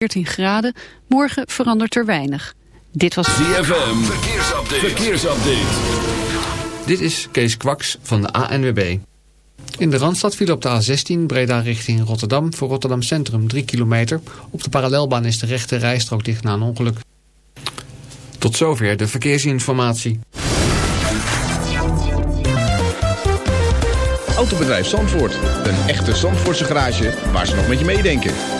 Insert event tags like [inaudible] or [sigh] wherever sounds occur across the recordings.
14 graden. Morgen verandert er weinig. Dit was ZFM. Verkeersupdate. Verkeersupdate. Dit is Kees Kwaks van de ANWB. In de Randstad viel op de A16 Breda richting Rotterdam voor Rotterdam Centrum 3 kilometer. Op de parallelbaan is de rechte rijstrook dicht na een ongeluk. Tot zover de verkeersinformatie. Autobedrijf Zandvoort. Een echte Zandvoortse garage waar ze nog met je meedenken.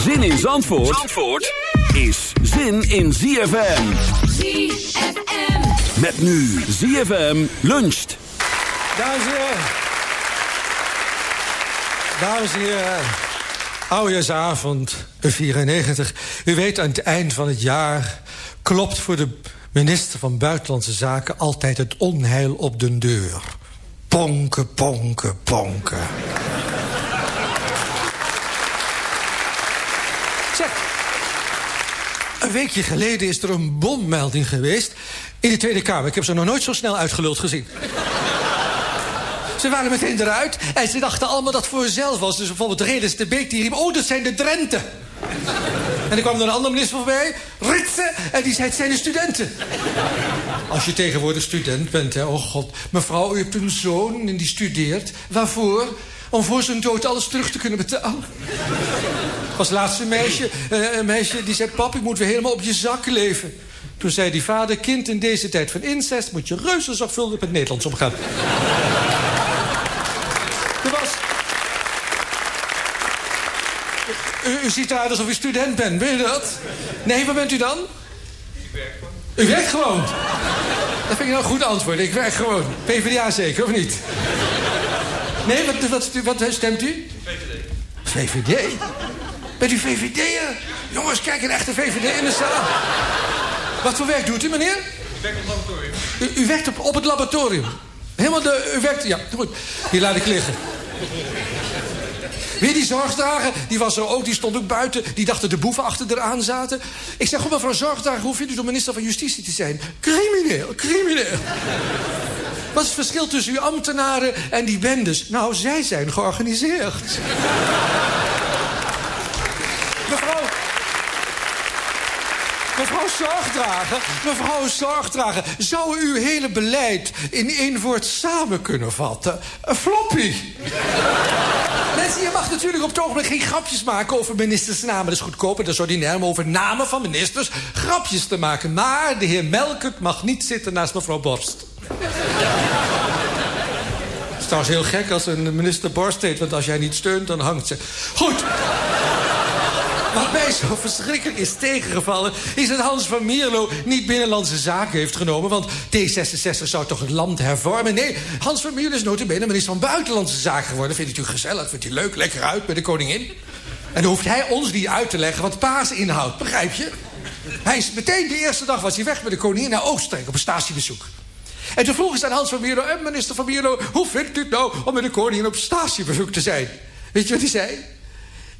Zin in Zandvoort, Zandvoort is zin in ZFM. ZFM. Met nu ZFM luncht. Dames en heren. Dames en heren. Oudejaarsavond 94. U weet, aan het eind van het jaar klopt voor de minister van Buitenlandse Zaken altijd het onheil op de deur. Ponken, ponken, ponken. Een weekje geleden is er een bommelding geweest in de Tweede Kamer. Ik heb ze nog nooit zo snel uitgeluld gezien. Ze waren meteen eruit en ze dachten allemaal dat voor zelf was. Dus bijvoorbeeld Redens de Beek die riep... oh, dat zijn de Drenten. En er kwam er een andere minister voorbij, Ritsen, en die zei... het zijn de studenten. Als je tegenwoordig student bent, oh god. Mevrouw, u hebt een zoon en die studeert. Waarvoor? Om voor zijn dood alles terug te kunnen betalen. Als laatste meisje, eh, een meisje die zei... pap, ik moet weer helemaal op je zak leven. Toen zei die vader, kind, in deze tijd van incest... moet je reuze zorgvuldig met Nederlands omgaan. Er was... U, u ziet eruit alsof u student bent, weet je dat? Nee, waar bent u dan? Ik werk gewoon. U werkt gewoon? Dat vind ik nou een goed antwoord. Ik werk gewoon. PvdA zeker, of niet? Nee, wat, wat, wat stemt u? VVD. VVD? Bent u VVD'er? Jongens, kijk, een echte VVD in de zaal. Wat voor werk doet u, meneer? Ik werk op het laboratorium. U, u werkt op, op het laboratorium? Helemaal de... U werkt... Ja, goed. Hier laat ik liggen. Weer die zorgdrager, die was er ook, die stond ook buiten. Die dacht dat de boeven achter eraan zaten. Ik zeg, goed mevrouw zorgdrager, hoe vindt u de minister van Justitie te zijn? Crimineel, crimineel. Wat is het verschil tussen uw ambtenaren en die bendes? Nou, zij zijn georganiseerd. mevrouw... Mevrouw Zorgdrager, mevrouw Zorgdrager... zou u uw hele beleid in één woord samen kunnen vatten? Een floppy. Mensen, je mag natuurlijk op het ogenblik geen grapjes maken over ministersnamen. Dat is goedkoper, dat is ordinair, om over namen van ministers grapjes te maken. Maar de heer Melkert mag niet zitten naast mevrouw Borst. Het is trouwens heel gek als een minister Borst want als jij niet steunt, dan hangt ze. Goed. Wat mij zo verschrikkelijk is tegengevallen... is dat Hans van Mierlo niet binnenlandse zaken heeft genomen... want D66 zou toch het land hervormen? Nee, Hans van Mierlo is notabene minister van Buitenlandse Zaken geworden. Vindt u gezellig, vindt u leuk, lekker uit bij de koningin? En dan hoeft hij ons niet uit te leggen wat paas inhoudt, begrijp je? Hij is meteen de eerste dag was hij weg met de koningin naar Oostenrijk... op een statiebezoek. En toen vroegen ze aan Hans van Mierlo... en minister van Mierlo, hoe vindt u het nou om met de koningin op statiebezoek te zijn? Weet je wat hij zei?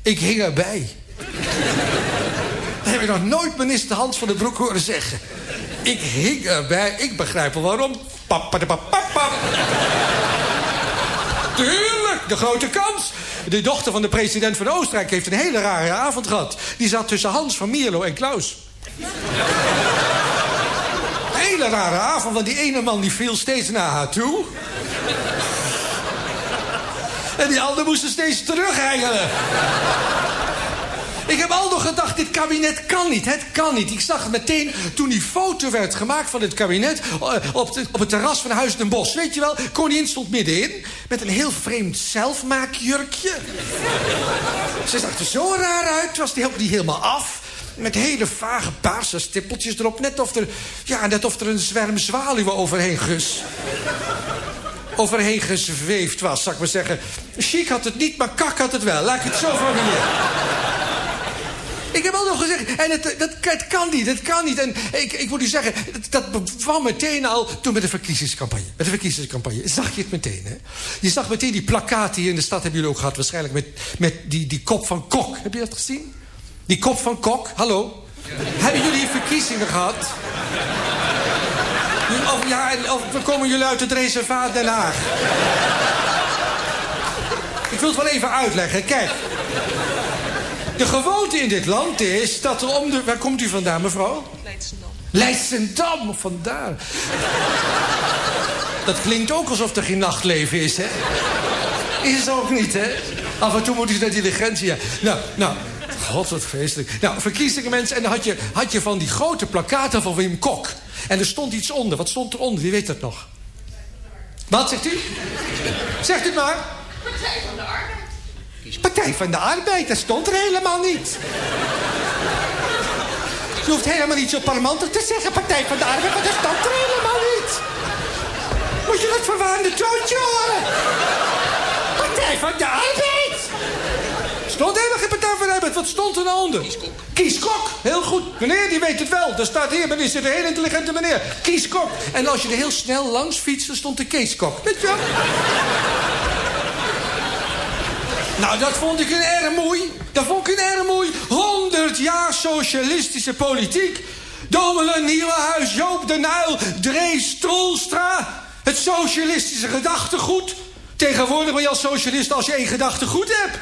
Ik hing erbij. Dat heb ik nog nooit minister Hans van den Broek horen zeggen. Ik hing erbij. Ik begrijp wel waarom. Papadapapapap. Tuurlijk, de grote kans. De dochter van de president van Oostenrijk heeft een hele rare avond gehad. Die zat tussen Hans van Mierlo en Klaus. Hele rare avond, want die ene man die viel steeds naar haar toe. En die ander moest er steeds terughengelen. Ik heb al nog gedacht, dit kabinet kan niet. Het kan niet. Ik zag het meteen toen die foto werd gemaakt van het kabinet... eh, op, de- op het terras van Huis den Bosch. Weet je wel, koningin stond middenin... met een heel vreemd zelfmaakjurkje. Ze zag er zo raar uit, was die niet helemaal af... Met hele vage stippeltjes erop. Net of er, ja, net of er een zwerm zwaluwen overheen gus overheen gezweefd was, zou ik maar zeggen. Chic had het niet, maar kak had het wel. Laat ik het zo formuleren. Ik heb al nog gezegd, en het, dat, kan niet, het kan niet. En ik, ik moet u zeggen, dat, dat kwam meteen al toen met de verkiezingscampagne. Met de verkiezingscampagne zag je het meteen, hè? Je zag meteen die plakkaten hier in de stad, hebben jullie ook gehad... waarschijnlijk met, met die, die kop van Kok. Heb je dat gezien? Die kop van Kok, hallo? Hebben jullie verkiezingen gehad? Of, ja, of komen jullie uit het reservaat Den Haag? Ik wil het wel even uitleggen. Kijk. De gewoonte in dit land is dat er om de... Waar komt u vandaan, mevrouw? Leidsendam. Leidsendam, vandaar. Dat klinkt ook alsof er geen nachtleven is, hè? Is het ook niet, hè? Af en toe moet iets naar diligentie. Ja. Nou, nou. God, wat feestelijk. Nou, verkiezingen, mensen. En dan had je, had je van die grote plakaten van Wim Kok. En er stond iets onder. Wat stond eronder? Wie weet dat nog? Wat zegt u? Zegt u het maar. Partij van de Arbeid. Partij van de Arbeid, dat stond er helemaal niet. Je hoeft helemaal niet zo parmantig te zeggen, Partij van de Arbeid, want dat stond er helemaal niet. Moet je dat verwarrende toontje horen? Partij van de Arbeid! Stond helemaal geen Partij van de Arbeid. Wat stond er nou onder? Kieskok. Kieskok. Heel goed. Meneer, die weet het wel. Daar staat hier, meneer, zit een heel intelligente meneer. Kieskok. En als je er heel snel langs fietste, stond de Keeskok. Weet je wel? Nou, dat vond ik een erg mooi. Dat vond ik een erg mooi. 100 jaar socialistische politiek. Dommelen, Nieuwenhuis, Joop de Nuil, Drees, Trolstra. Het socialistische gedachtegoed. Tegenwoordig ben je als socialist als je één gedachtegoed hebt.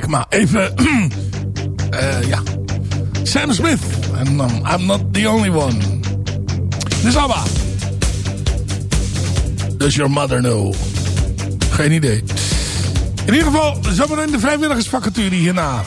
Kijk Maar even... uh, [clears throat] ja. Sam Smith. En I'm not the only one. Dus Abba. Does your mother know? Geen idee. In ieder geval, zometeen de vrijwilligersvacature hierna.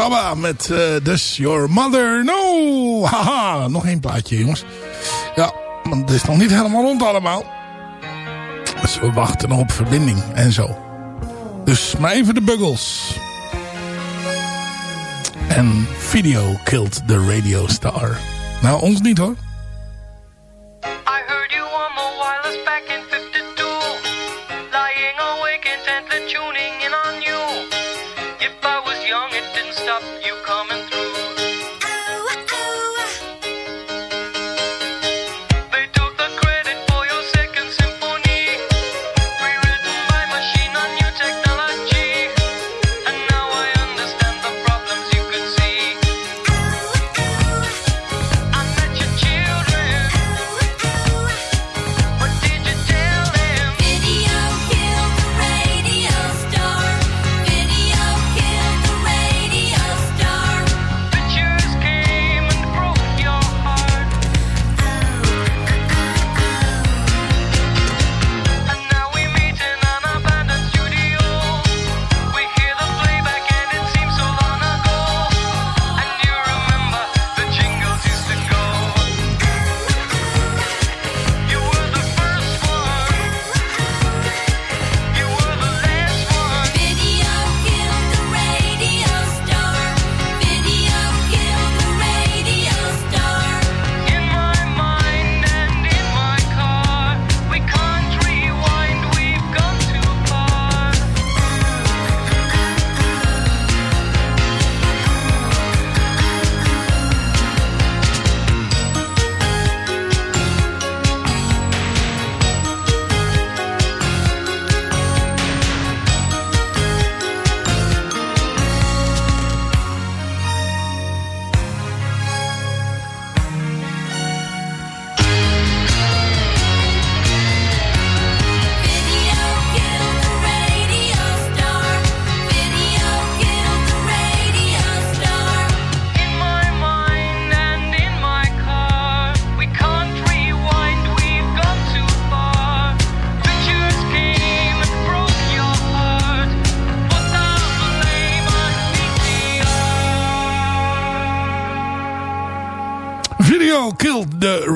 ABBA met dus Your Mother No. Haha, nog één plaatje jongens. Ja, want het is nog niet helemaal rond allemaal. Dus we wachten op verbinding en zo. Dus maar even de buggles. En video killed the radio star. Nou, ons niet hoor.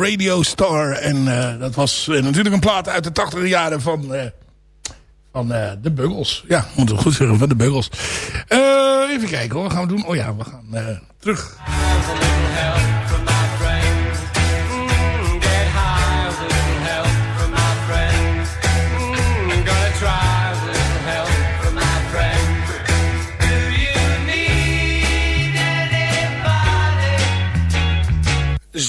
Radio Star. En eh, dat was eh, natuurlijk een plaat uit de 80 jaren van, eh, van de Buggles. Ja, moeten we goed zeggen, van de Buggles. Even kijken hoor, gaan we doen? Oh ja, we gaan terug.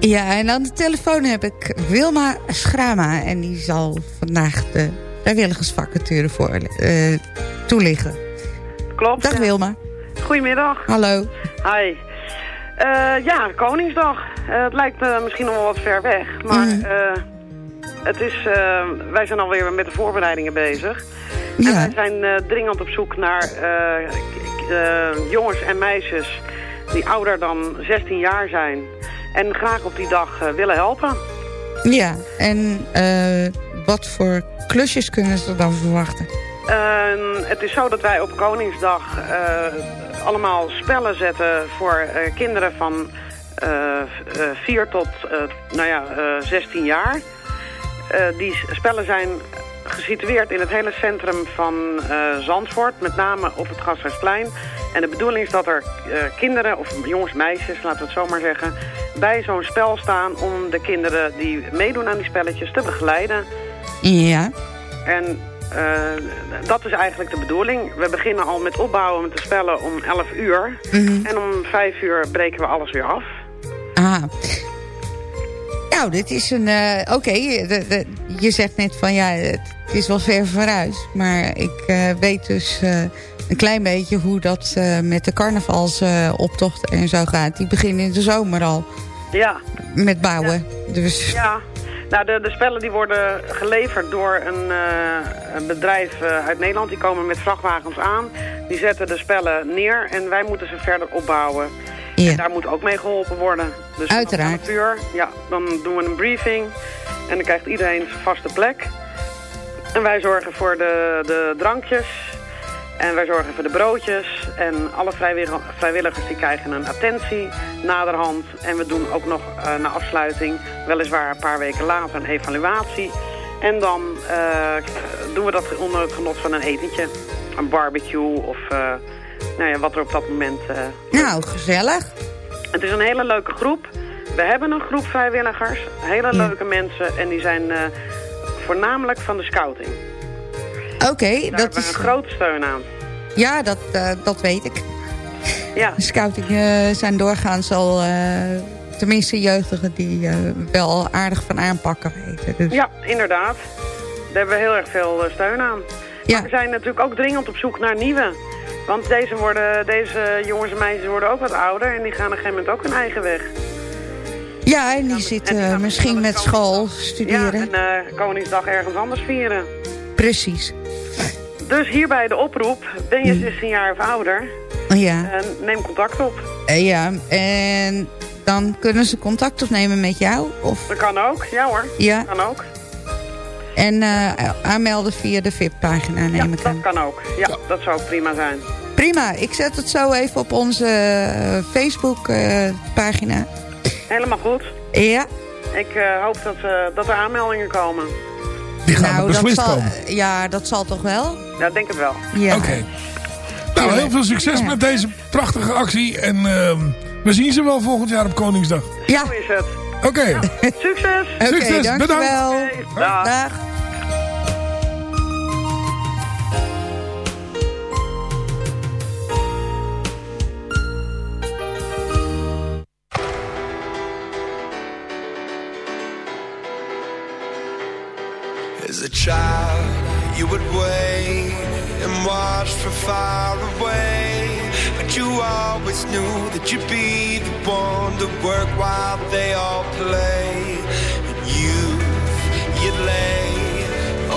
Ja, en aan de telefoon heb ik Wilma Schrama. En die zal vandaag de vrijwilligersvacature voor, eh, toelichten. Klopt. Dag ja. Wilma. Goedemiddag. Hallo. Hi. Eh, ja, Koningsdag. Eh, het lijkt misschien nog wel wat ver weg, maar Mhm. het is, wij zijn alweer met de voorbereidingen bezig. En wij zijn dringend op zoek naar jongens en meisjes die ouder dan 16 jaar zijn en graag op die dag eh, willen helpen. Ja, en eh, wat voor klusjes kunnen ze dan verwachten? Ehm, het is zo dat wij op Koningsdag eh, allemaal spellen zetten voor kinderen van eh, v- eh, 4 tot nou ja, eh, 16 jaar. Die spellen zijn gesitueerd in het hele centrum van eh, Zandvoort, met name op het Gasthuisplein. En de bedoeling is dat er eh, kinderen, of jongens, meisjes, laten we het zo maar zeggen, bij zo'n spel staan om de kinderen die meedoen aan die spelletjes te begeleiden. Ja. En eh, dat is eigenlijk de bedoeling. We beginnen al met opbouwen met de spellen om 11 uur. Mhm. En om 5 uur breken we alles weer af. Ah. Nou, dit is een... Oké, je zegt net van ja, het is wel ver vooruit. Maar ik eh, weet dus eh, een klein beetje hoe dat eh, met de carnavalsoptocht en zo gaat. Die beginnen in de zomer al Ja, met bouwen. Dus ja. Nou, de, de spellen die worden geleverd door een, een bedrijf uit Nederland. Die komen met vrachtwagens aan. Die zetten de spellen neer en wij moeten ze verder opbouwen. Ja. En daar moet ook mee geholpen worden. Dus Uiteraard. 11 uur, ja, dan doen we een briefing. En dan krijgt iedereen zijn vaste plek. En wij zorgen voor de, de drankjes. En wij zorgen voor de broodjes. En alle vrijwillig- vrijwilligers die krijgen een attentie naderhand. En we doen ook nog eh, na afsluiting, weliswaar een paar weken later, een evaluatie. En dan eh, doen we dat onder het genot van een etentje. Een barbecue of eh, nou ja, wat er op dat moment... eh, nou, gezellig. het is een hele leuke groep. We hebben een groep vrijwilligers. Hele leuke mensen. En die zijn eh, voornamelijk van de scouting. Oké, Daar dat is... een grote steun aan. Ja, dat, eh, dat weet ik. Ja, De scouting zijn doorgaans al... tenminste jeugdigen die wel aardig van aanpakken weten. Dus, ja inderdaad. Daar hebben we heel erg veel steun aan. Ja. Maar we zijn natuurlijk ook dringend op zoek naar nieuwe. Want deze, worden, deze jongens en meisjes worden ook wat ouder. En die gaan op een gegeven moment ook hun eigen weg. Ja, en die zitten en die gaan misschien met school studeren. Ja, en eh, Koningsdag ergens anders vieren. Precies. Dus hierbij de oproep. Ben je 16 jaar of ouder? Ja. eh, neem contact op. Eh, ja, en dan kunnen ze contact opnemen met jou? Of, Dat kan ook, ja hoor. Ja. Kan ook. en aanmelden via de VIP-pagina, neem ik Dat aan. kan ook. Ja, dat zou ook prima zijn. Prima, ik zet het zo even op onze eh, Facebook-pagina. Helemaal goed. ja, Ik eh, hoop dat, eh, dat er aanmeldingen komen. Die gaan er nou, dat beslist zal, komen. ja, dat zal toch wel? Ja, ik denk het wel. Ja. Oké. Nou, heel veel succes Ja. met deze prachtige actie. En ehm, we zien ze wel volgend jaar op Koningsdag. Ja, Hoe is het? Oké. [laughs] Succes! oké, Succes, dankjewel. Oké, dag. Dag. As a child, you would wait and watch from far away. But you always knew that you'd be the one to work while they all play. And you, you'd lay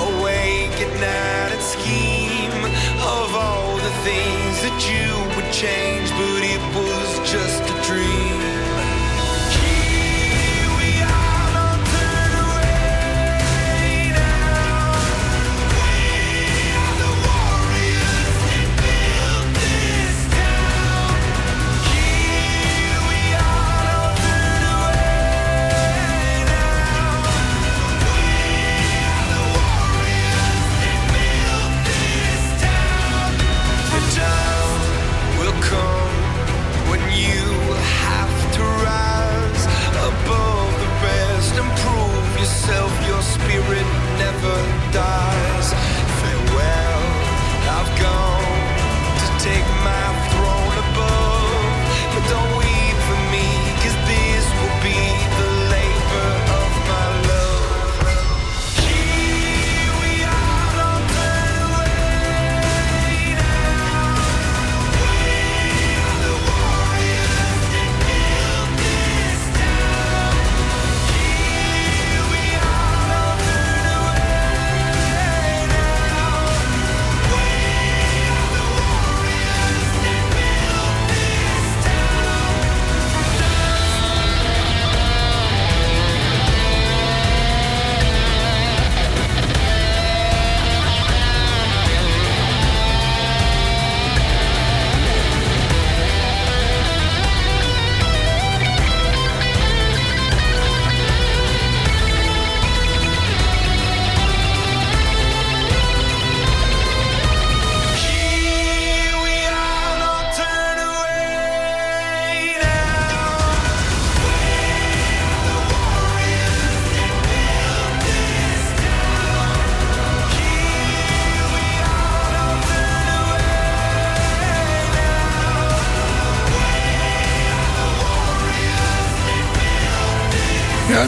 awake at night and scheme of all the things that you would change, but it was just a dream.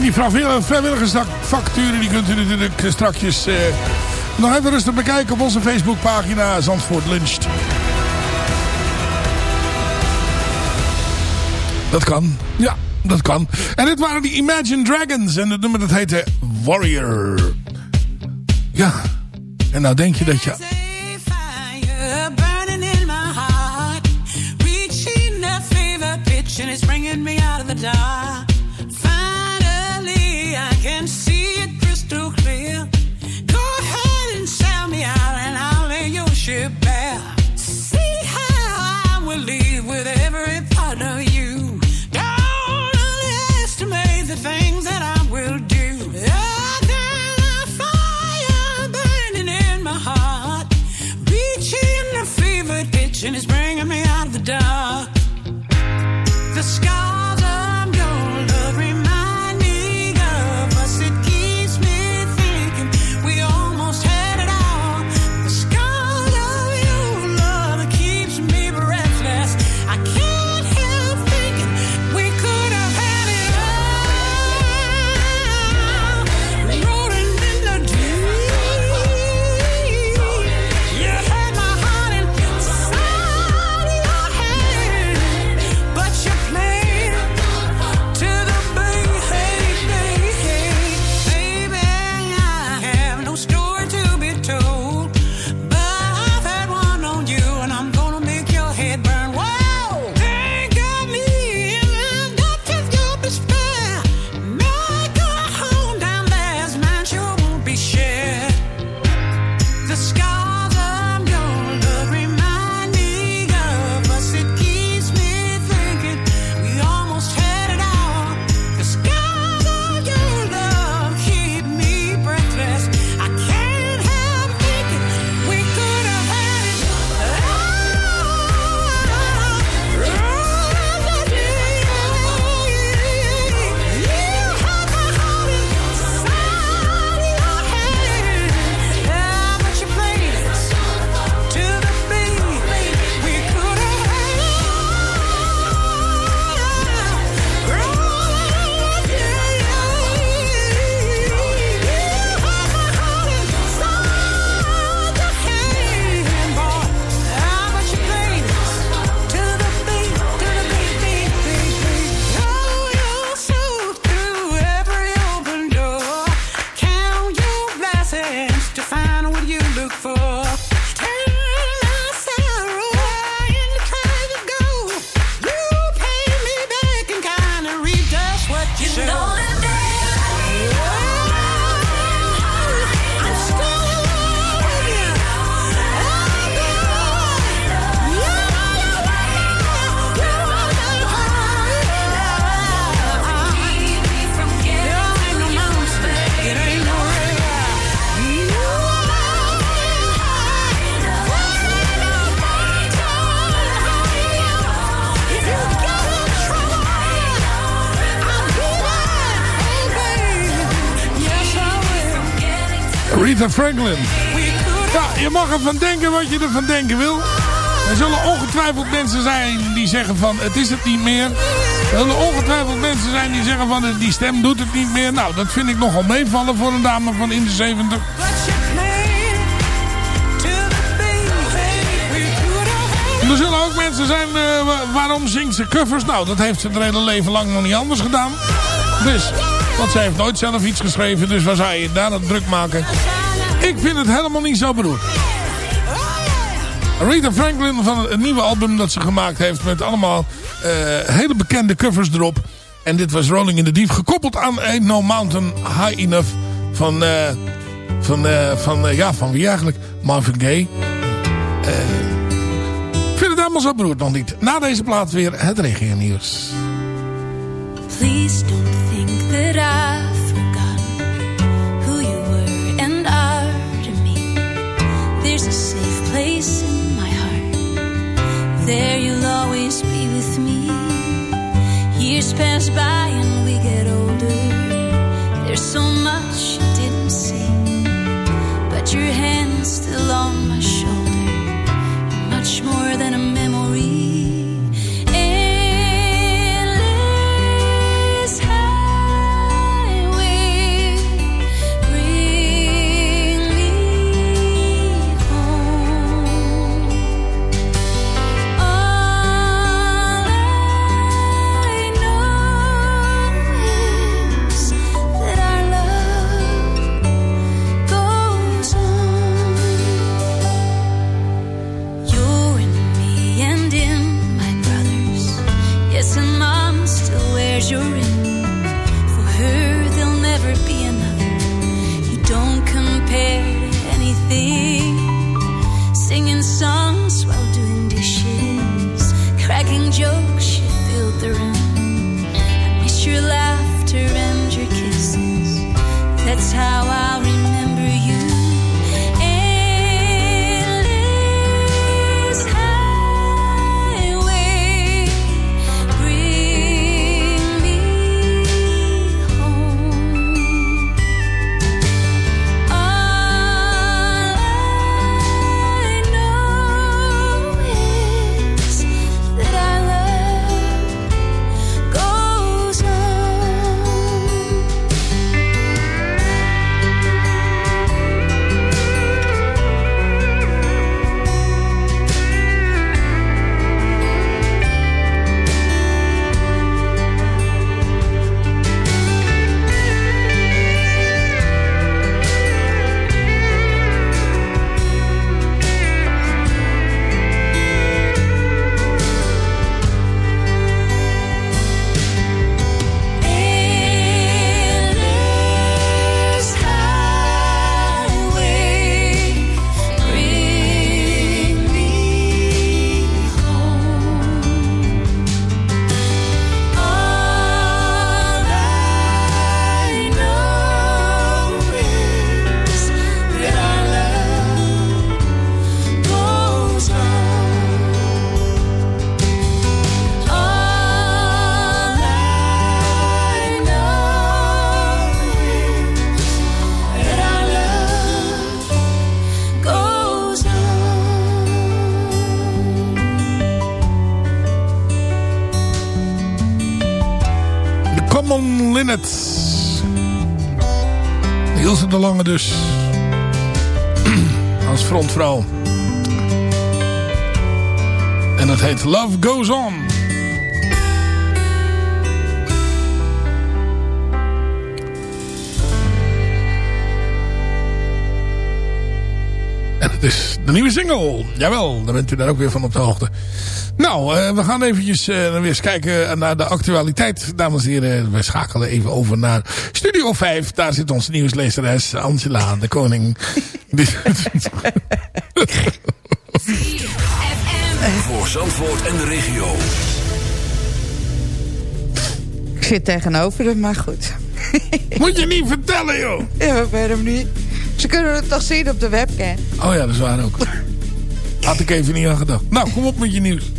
Die vrijwillig- vrijwilligersvacturen die kunt u natuurlijk strakjes eh, nog even rustig bekijken op onze Facebookpagina Zandvoort Luncht. Dat kan. Ja, dat kan. En dit waren die Imagine Dragons. En het nummer dat heette Warrior. Ja. En nou denk je dat je... and it's bringing me out of the dark. Ship bare. See how I will leave with every part of you. Don't underestimate the things that I will do. Ah, there's a fire burning in my heart, reaching a fever pitch, and it's bringing me out of the dark. The scars Franklin. Ja, je mag ervan denken wat je ervan denken wil. Er zullen ongetwijfeld mensen zijn die zeggen van het is het niet meer. Er zullen ongetwijfeld mensen zijn die zeggen van die stem doet het niet meer. Nou, dat vind ik nogal meevallen voor een dame van in de 70. Er zullen ook mensen zijn, eh, wa- waarom zingt ze covers? Nou, dat heeft ze het hele leven lang nog niet anders gedaan. Dus, want zij heeft nooit zelf iets geschreven, dus waar zou je daar dat druk maken? Ik vind het helemaal niet zo bedoeld. Rita Franklin van het nieuwe album dat ze gemaakt heeft met allemaal eh, hele bekende covers erop. En dit was Rolling in the Deep, gekoppeld aan No Mountain High Enough van, eh, van, eh, van, ja, van wie eigenlijk? Marvin Gaye. Ik vind het helemaal zo beroerd nog niet. Na deze plaat weer het regennieuws. Please don't think that I've There's a safe place in my heart. There you'll always be with me. Years pass by and we get older. There's so much you didn't see. But your hand's still on my Love Goes On. En het is de nieuwe single. Jawel, daar bent u daar ook weer van op de hoogte. Nou, eh, we gaan eventjes eh, weer eens kijken naar de actualiteit. Dames en heren, we schakelen even over naar Studio 5. Daar zit onze nieuwslezeres Angela de Koning. [laughs] [laughs] Voor Zandvoort en de regio. Ik zit tegenover hem, maar goed. [laughs] Moet je niet vertellen, joh. Ja, waarom niet? Ze kunnen het toch zien op de webcam. Oh ja, dat is waar ook. Had ik even niet aan gedacht. Nou, kom op met je nieuws.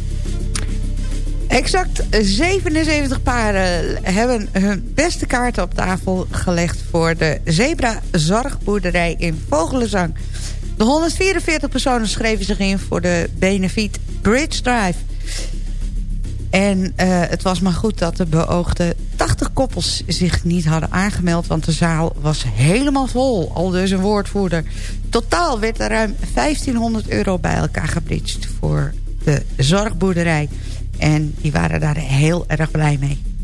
Exact 77 paren hebben hun beste kaarten op tafel gelegd... voor de Zebra Zorgboerderij in Vogelenzang. De 144 personen schreven zich in voor de Benefiet Bridge Drive. En eh, het was maar goed dat de beoogde 80 koppels zich niet hadden aangemeld... want de zaal was helemaal vol, al dus een woordvoerder. Totaal werd er ruim 1500 euro bij elkaar gebridged voor de zorgboerderij... En die waren daar heel erg blij mee.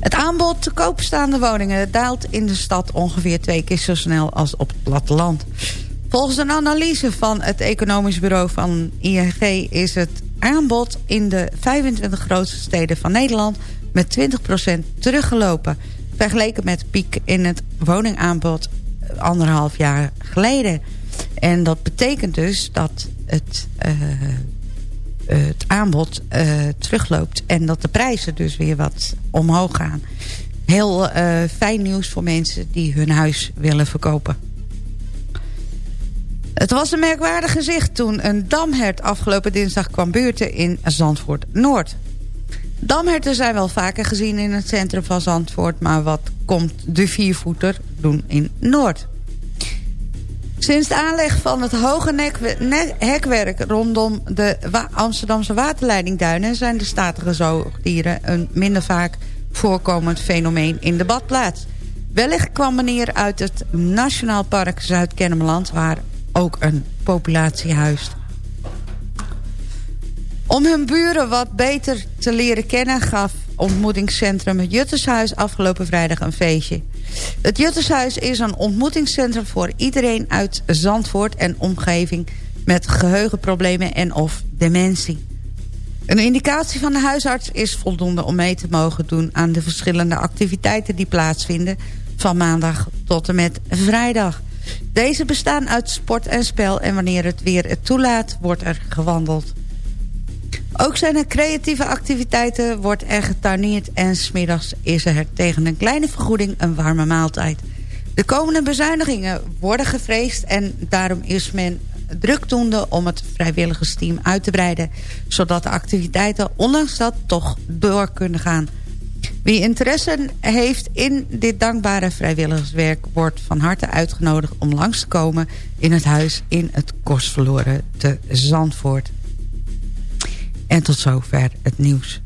Het aanbod te koopstaande woningen daalt in de stad ongeveer twee keer zo snel als op het platteland. Volgens een analyse van het economisch bureau van ING is het aanbod in de 25 grootste steden van Nederland met 20% teruggelopen. Vergeleken met piek in het woningaanbod anderhalf jaar geleden. En dat betekent dus dat het... Uh, het aanbod uh, terugloopt. En dat de prijzen dus weer wat omhoog gaan. Heel uh, fijn nieuws voor mensen die hun huis willen verkopen. Het was een merkwaardig gezicht toen een damhert afgelopen dinsdag kwam buurten in Zandvoort-Noord. Damherten zijn wel vaker gezien in het centrum van Zandvoort... maar wat komt de viervoeter doen in Noord? Sinds de aanleg van het hoge hekwerk rondom de Amsterdamse waterleidingduinen... zijn de statige zoogdieren een minder vaak voorkomend fenomeen in de badplaats. Wellicht kwam meneer uit het Nationaal Park Zuid-Kennemerland... waar ook een populatie huist. Om hun buren wat beter te leren kennen... gaf ontmoetingscentrum Juttershuis afgelopen vrijdag een feestje. Het Juttershuis is een ontmoetingscentrum voor iedereen uit Zandvoort en omgeving... met geheugenproblemen en of dementie. Een indicatie van de huisarts is voldoende om mee te mogen doen... aan de verschillende activiteiten die plaatsvinden... van maandag tot en met vrijdag. Deze bestaan uit sport en spel en wanneer het weer het toelaat, wordt er gewandeld. Ook zijn er creatieve activiteiten, wordt er getuineerd... en smiddags is er tegen een kleine vergoeding een warme maaltijd. De komende bezuinigingen worden gevreesd... en daarom is men drukdoende om het vrijwilligersteam uit te breiden... zodat de activiteiten ondanks dat toch door kunnen gaan. Wie interesse heeft in dit dankbare vrijwilligerswerk... wordt van harte uitgenodigd om langs te komen in het huis in het Kostverloren te Zandvoort. En tot zover het nieuws.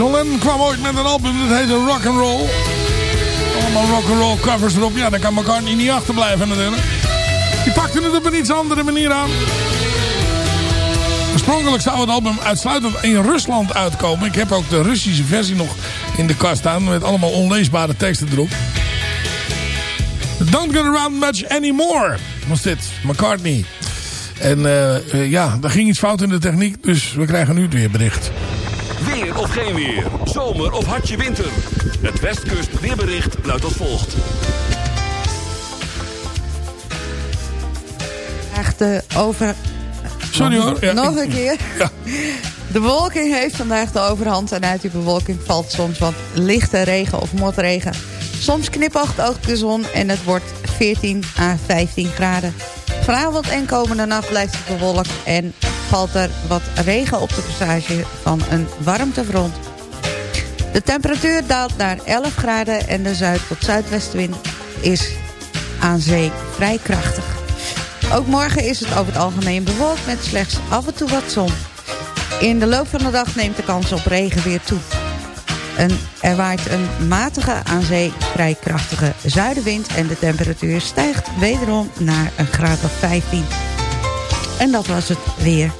John kwam ooit met een album dat heette Rock and Roll. Allemaal rock and roll covers erop. Ja, daar kan McCartney niet achterblijven natuurlijk. Die pakte het op een iets andere manier aan. Oorspronkelijk zou het album uitsluitend in Rusland uitkomen. Ik heb ook de Russische versie nog in de kast staan. Met allemaal onleesbare teksten erop. Don't get around much anymore. Was dit. McCartney. En eh, eh, ja, er ging iets fout in de techniek. Dus we krijgen nu het weerbericht. Weer of geen weer. Zomer of hartje winter. Het Westkust weerbericht luidt als volgt. Vandaag de over... Sorry hoor. Ja, Nog een keer. [laughs] Ja. De bewolking heeft vandaag de overhand en uit die bewolking valt soms wat lichte regen of motregen. Soms knipoogt ook de zon en het wordt 14 à 15 graden. Vanavond en komende nacht blijft het bewolkt en valt er wat regen op de passage van een warmtefront. De temperatuur daalt naar 11 graden en de zuid- tot zuidwestenwind is aan zee vrij krachtig. Ook morgen is het over het algemeen bewolkt met slechts af en toe wat zon. In de loop van de dag neemt de kans op regen weer toe. Er waait een matige aan zee vrij krachtige zuidenwind... en de temperatuur stijgt wederom naar een graad of 15. En dat was het weer.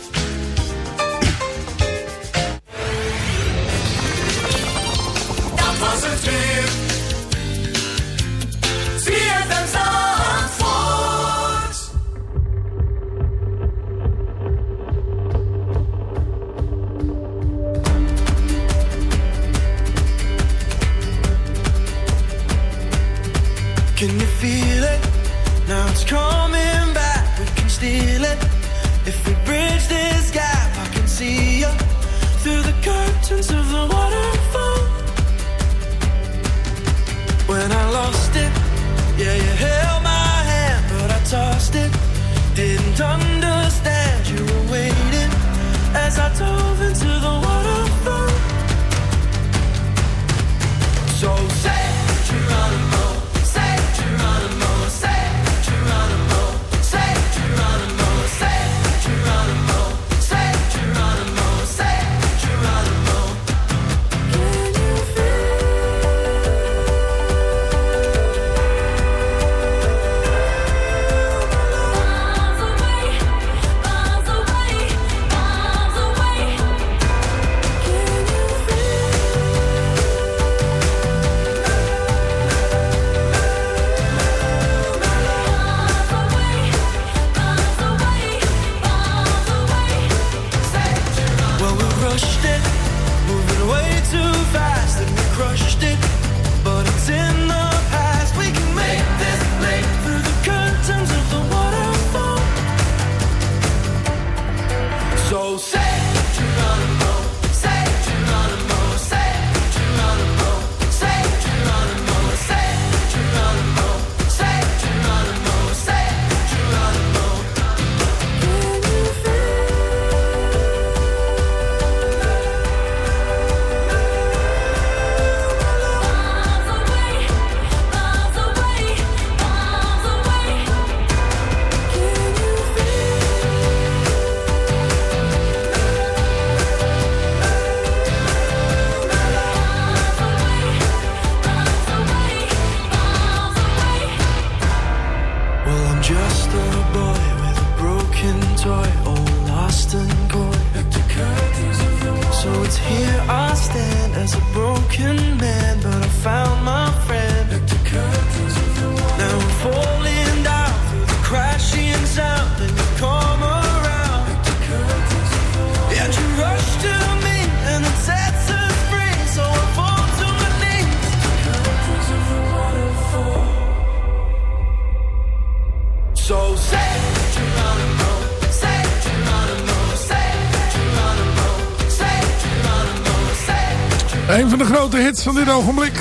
Van dit ogenblik.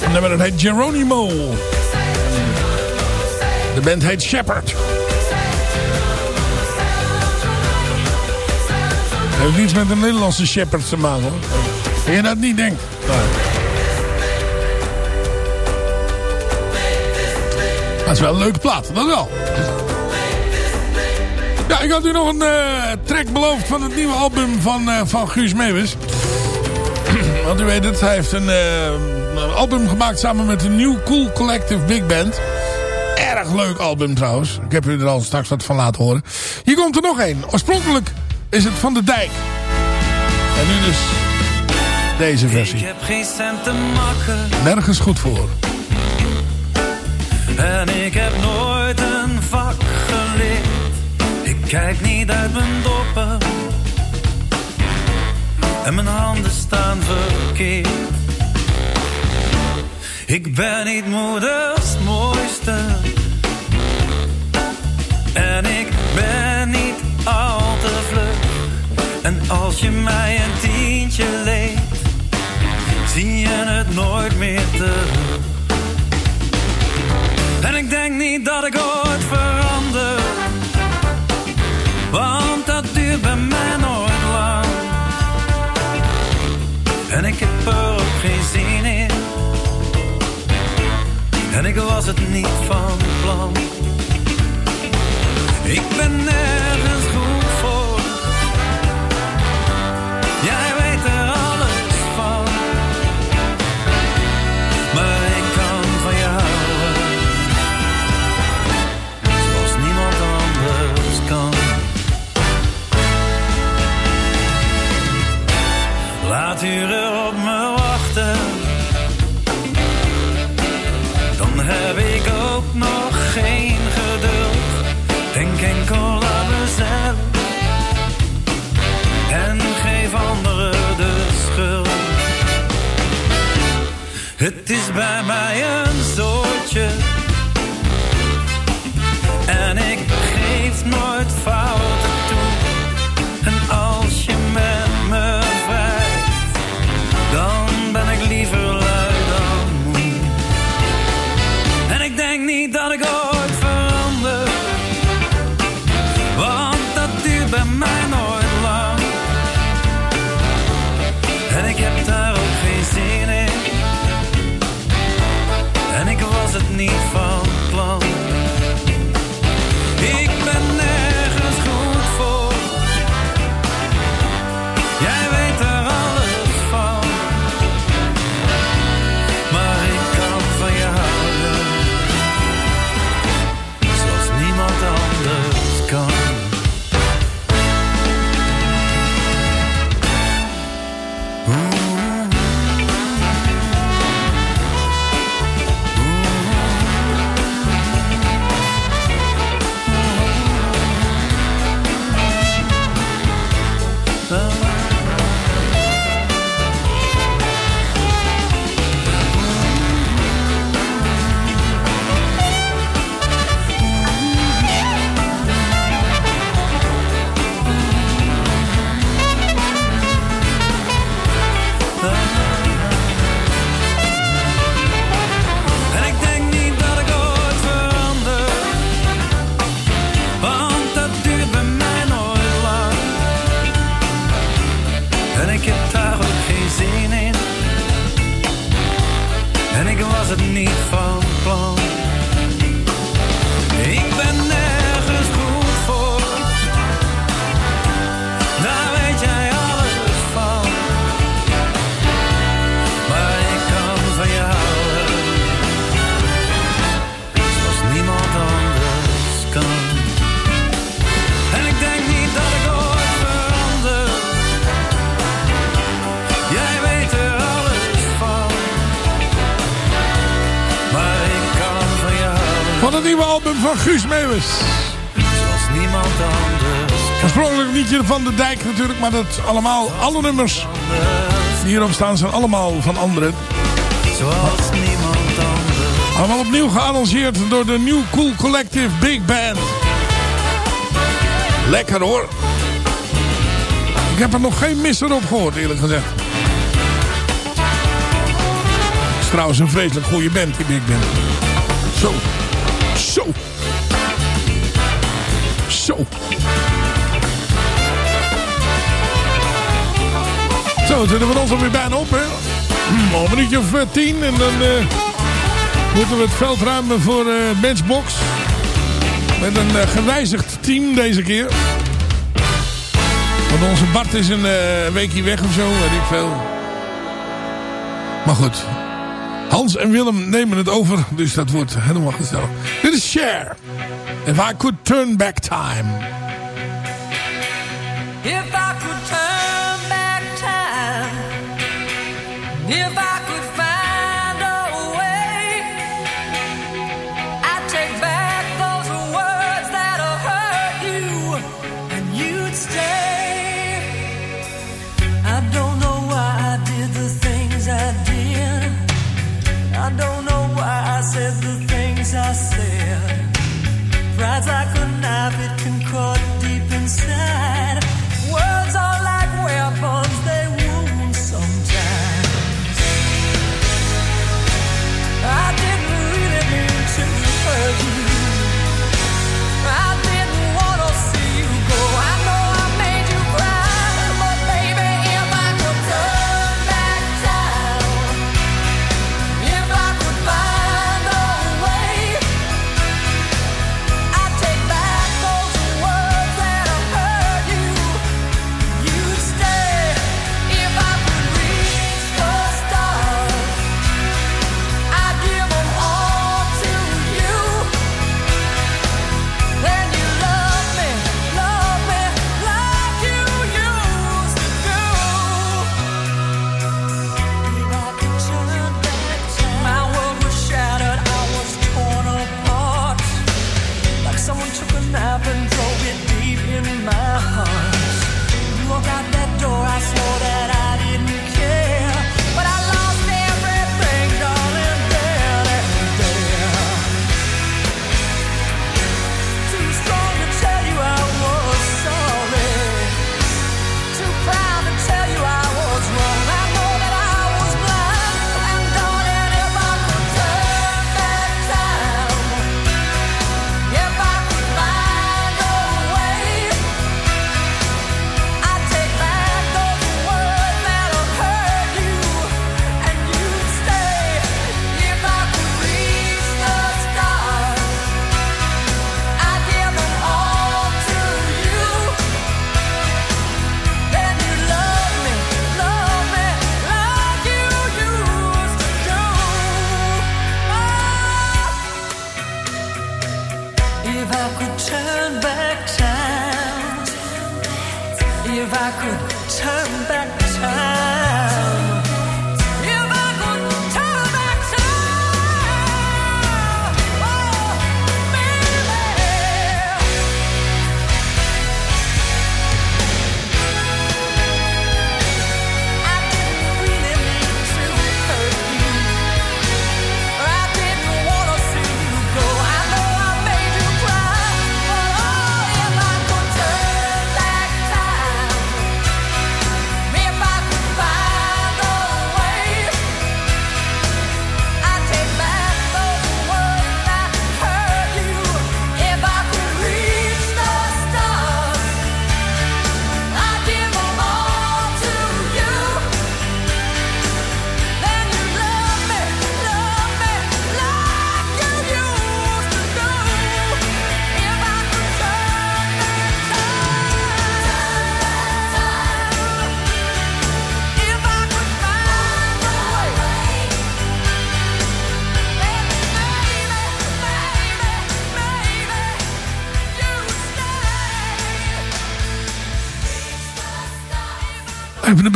Het dat heet Geronimo. De band heet Shepherd. Heeft niets met de Nederlandse Shepherd te maken hoor. En je dat niet denkt. Het is wel een leuke plaat, dat wel. Ja, ik had u nog een eh, track beloofd van het nieuwe album van, eh, van Guus Meeuwis. [clears throat] Want u weet het, hij heeft een, eh, album gemaakt samen met een nieuw Cool Collective Big Band. Erg leuk album trouwens. Ik heb u er al straks wat van laten horen. Hier komt er nog één. Oorspronkelijk is het van de Dijk. En nu dus deze Ik versie. heb geen cent te makken Nergens goed voor. en ik heb nooit een vak geleerd. Kijk niet uit mijn doppen en mijn handen staan verkeerd. Ik ben niet moeders mooiste en ik ben niet al te vlug. En als je mij een tientje leent, zie je het nooit meer terug. En ik denk niet dat ik ooit verander. Want dat duurt bij mij nooit lang. En ik heb er ook geen zin in. En ik was het niet van plan. Ik ben nergens Uren op me wachten. Dan heb ik ook nog geen geduld. Denk enkel aan mezelf. En geef anderen de schuld. Het is bij mij een zootje. En ik geef nooit fouten Van het nieuwe album van Guus Meeuwis. Zoals niemand anders Oorspronkelijk liedje van de Dijk natuurlijk, maar dat allemaal, alle nummers die hierop staan zijn allemaal van anderen. Zoals niemand anders. Allemaal opnieuw gearrangeerd door de New Cool Collective Big Band. Lekker hoor. Ik heb er nog geen misser op gehoord eerlijk gezegd. Het is trouwens een vreselijk goede band die Big Band. Zo. Zo. Zo. Zo, zitten we ons alweer bijna op, hè. Hm, een minuutje of eh, tien. En dan eh, moeten we het veld ruimen voor eh, uh, Benchbox. Met een gewijzigd team deze keer. Want onze Bart is een weekje weg of zo, weet ik veel. Maar goed. Hans en Willem nemen het over, dus dat wordt helemaal gezellig. Dit is Share. If I could turn back time. If I could turn back time. If I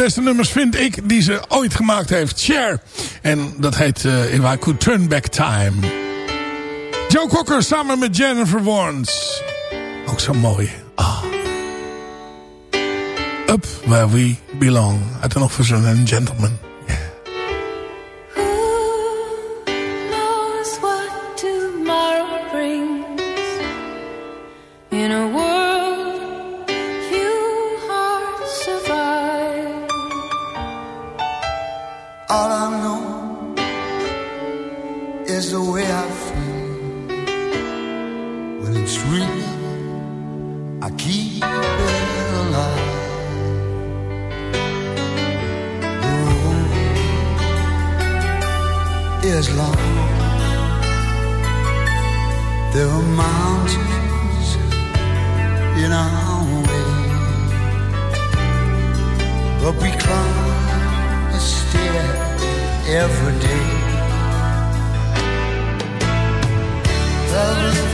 beste nummers vind ik die ze ooit gemaakt heeft. Share En dat heet uh, If I Could Turn Back Time. Joe Cocker samen met Jennifer Warnes. Ook zo mooi. Ah. Up Where We Belong. Uit een officer en gentleman. I keep it alive. The oh, is long there are mountains in our way but we climb a stair every day Lovely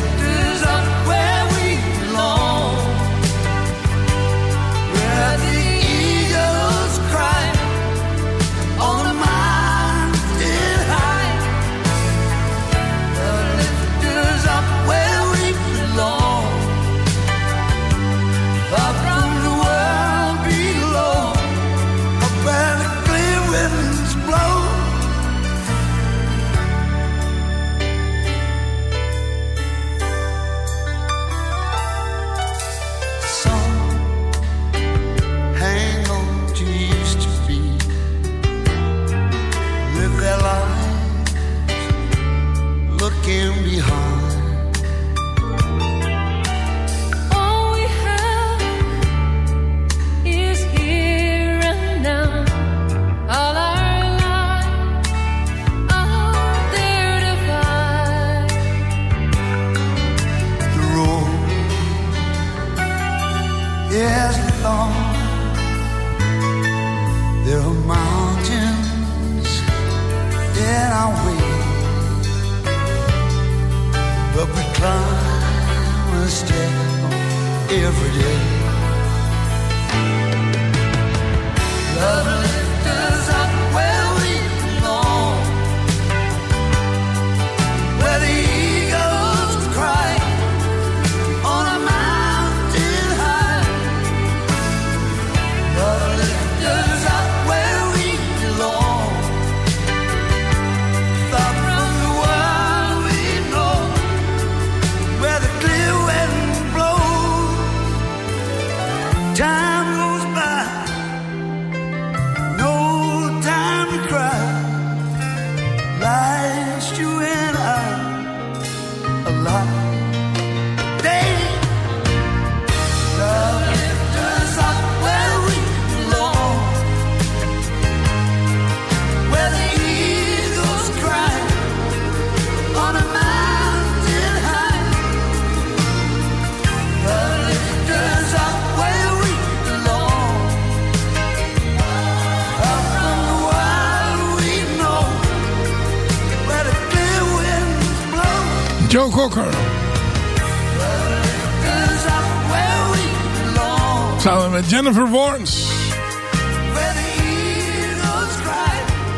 Jennifer Warnes.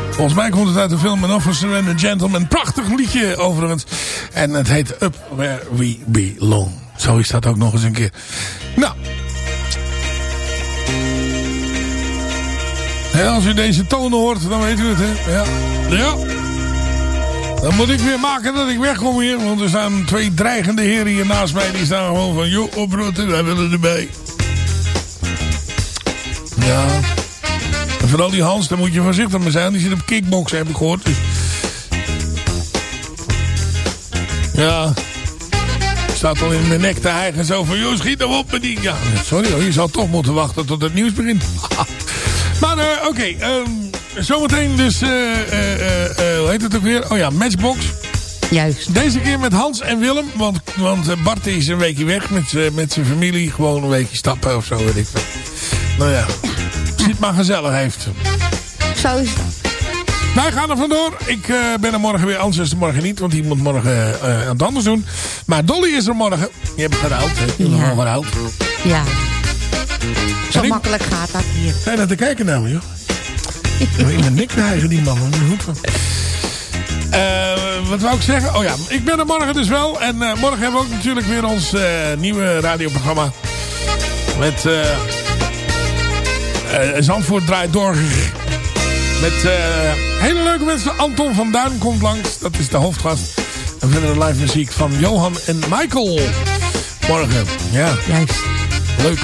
Volgens mij komt het uit de film An Officer and a Gentleman. Prachtig liedje overigens. En het heet Up Where We Belong. Zo is dat ook nog eens een keer. Nou. Als u deze tonen hoort, dan weet u het, hè. Ja. Ja. Dan moet ik weer maken dat ik wegkom hier. Want er staan twee dreigende heren hier naast mij. Die staan gewoon van, joh, oprotten, wij willen erbij. Ja. En vooral die Hans, daar moet je voorzichtig mee zijn. Die zit op kickboksen, heb ik gehoord. Dus... Ja. Staat al in mijn nek te hijgen. Zo van, joh, schiet nou op met die... Ja, sorry hoor, je zal toch moeten wachten tot het nieuws begint. [laughs] maar eh, oké, ehm, zometeen dus... eh, eh, hoe heet het ook weer? Oh ja, Matchbox. Juist. Deze keer met Hans en Willem. Want, want Bart is een weekje weg met, met zijn familie. Gewoon een weekje stappen of zo, weet ik veel. Nou ja, maar gezellig heeft. Zo is. Wij gaan er vandoor. Ik eh, ben er morgen weer. Anders is er morgen niet. Want die moet morgen aan het anders doen. Maar Dolly is er morgen. Je hebt gerouwd. hè? Je hebt Ja. Ja. Zo En ik- makkelijk gaat dat hier. Zijn dat te kijken naar me, joh? In mijn nek te hijgen, die man. Wat goed van. Eh, wat wou ik zeggen? Oh ja, ik ben er morgen dus wel. En morgen hebben we ook natuurlijk weer ons nieuwe radioprogramma. Met eh, Zandvoort draait door. Met eh, hele leuke mensen. Anton van Duin komt langs. Dat is de hoofdgast. En verder de live muziek van Johan en Michael. Morgen. Ja. Juist. Leuk.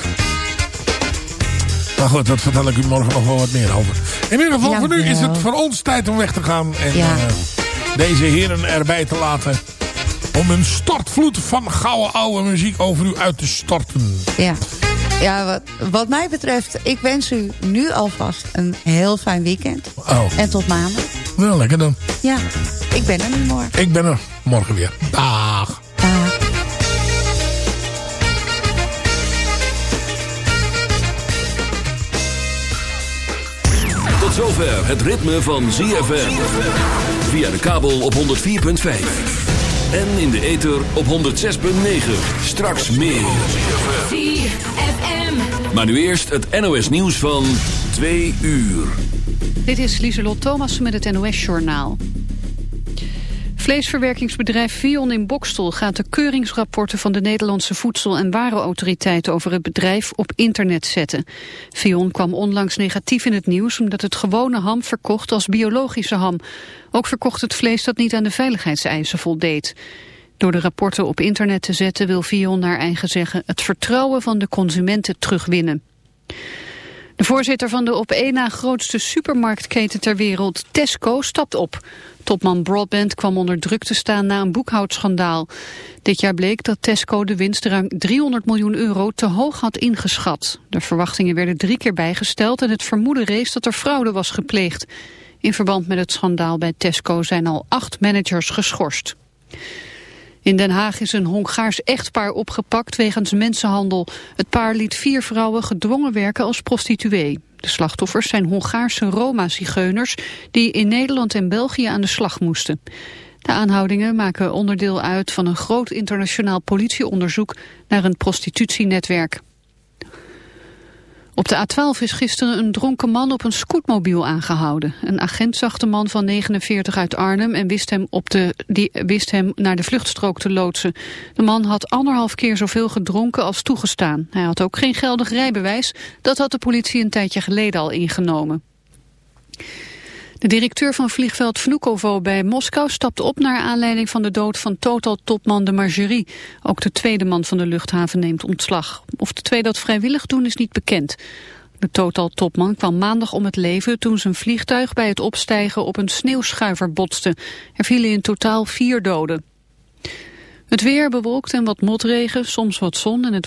Maar goed, dat vertel ik u morgen nog wel wat meer over. In ieder geval, voor nu is het voor ons tijd om weg te gaan. En Ja. eh, deze heren erbij te laten. Om een stortvloed van gouden oude muziek over u uit te storten. Ja. Ja, wat, wat, mij betreft, ik wens u nu alvast een heel fijn weekend. Oh. En tot maandag. Nou, lekker dan. Ja, ik ben er nu morgen. Ik ben er morgen weer. Dag. Tot zover het ritme van ZFM. Via de kabel op 104.5. En in de ether op 106.9. Straks meer. Maar nu eerst het NOS nieuws van 2 uur. Dit is Lieselot Thomas met het NOS-journaal. Vleesverwerkingsbedrijf Vion in Bokstel gaat de keuringsrapporten van de Nederlandse Voedsel- en Warenautoriteit over het bedrijf op internet zetten. Vion kwam onlangs negatief in het nieuws omdat het gewone ham verkocht als biologische ham. Ook verkocht het vlees dat niet aan de veiligheidseisen voldeed. Door de rapporten op internet te zetten wil Vion naar eigen zeggen het vertrouwen van de consumenten terugwinnen. De voorzitter van de op één na grootste supermarktketen ter wereld, Tesco, stapt op. Topman Broadband kwam onder druk te staan na een boekhoudschandaal. Dit jaar bleek dat Tesco de winst ruim 300 miljoen euro te hoog had ingeschat. De verwachtingen werden drie keer bijgesteld en het vermoeden rees dat er fraude was gepleegd. In verband met het schandaal bij Tesco zijn al acht managers geschorst. In Den Haag is een Hongaars echtpaar opgepakt wegens mensenhandel. Het paar liet vier vrouwen gedwongen werken als prostituee. De slachtoffers zijn Hongaarse Roma-zigeuners die in Nederland en België aan de slag moesten. De aanhoudingen maken onderdeel uit van een groot internationaal politieonderzoek naar een prostitutienetwerk. Op de A12 is gisteren een dronken man op een scootmobiel aangehouden. Een agent zag de man van 49 uit Arnhem en wist hem, op de, wist hem naar de vluchtstrook te loodsen. De man had anderhalf keer zoveel gedronken als toegestaan. Hij had ook geen geldig rijbewijs. Dat had de politie een tijdje geleden al ingenomen. De directeur van vliegveld Vnukovo bij Moskou stapte op naar aanleiding van de dood van Total-topman de Margerie. Ook de tweede man van de luchthaven neemt ontslag. Of de twee dat vrijwillig doen is niet bekend. De Total-topman kwam maandag om het leven toen zijn vliegtuig bij het opstijgen op een sneeuwschuiver botste. Er vielen in totaal vier doden. Het weer bewolkt en wat motregen, soms wat zon en het